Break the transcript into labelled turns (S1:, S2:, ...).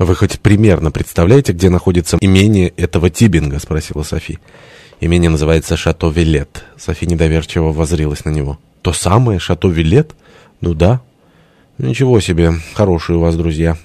S1: «Вы хоть примерно представляете, где находится имение этого Тибинга?» — спросила Софи. «Имение называется Шато Вилет». Софи недоверчиво возрилась на него. «То самое Шато Вилет?» «Ну да». «Ничего себе, хорошие у вас друзья».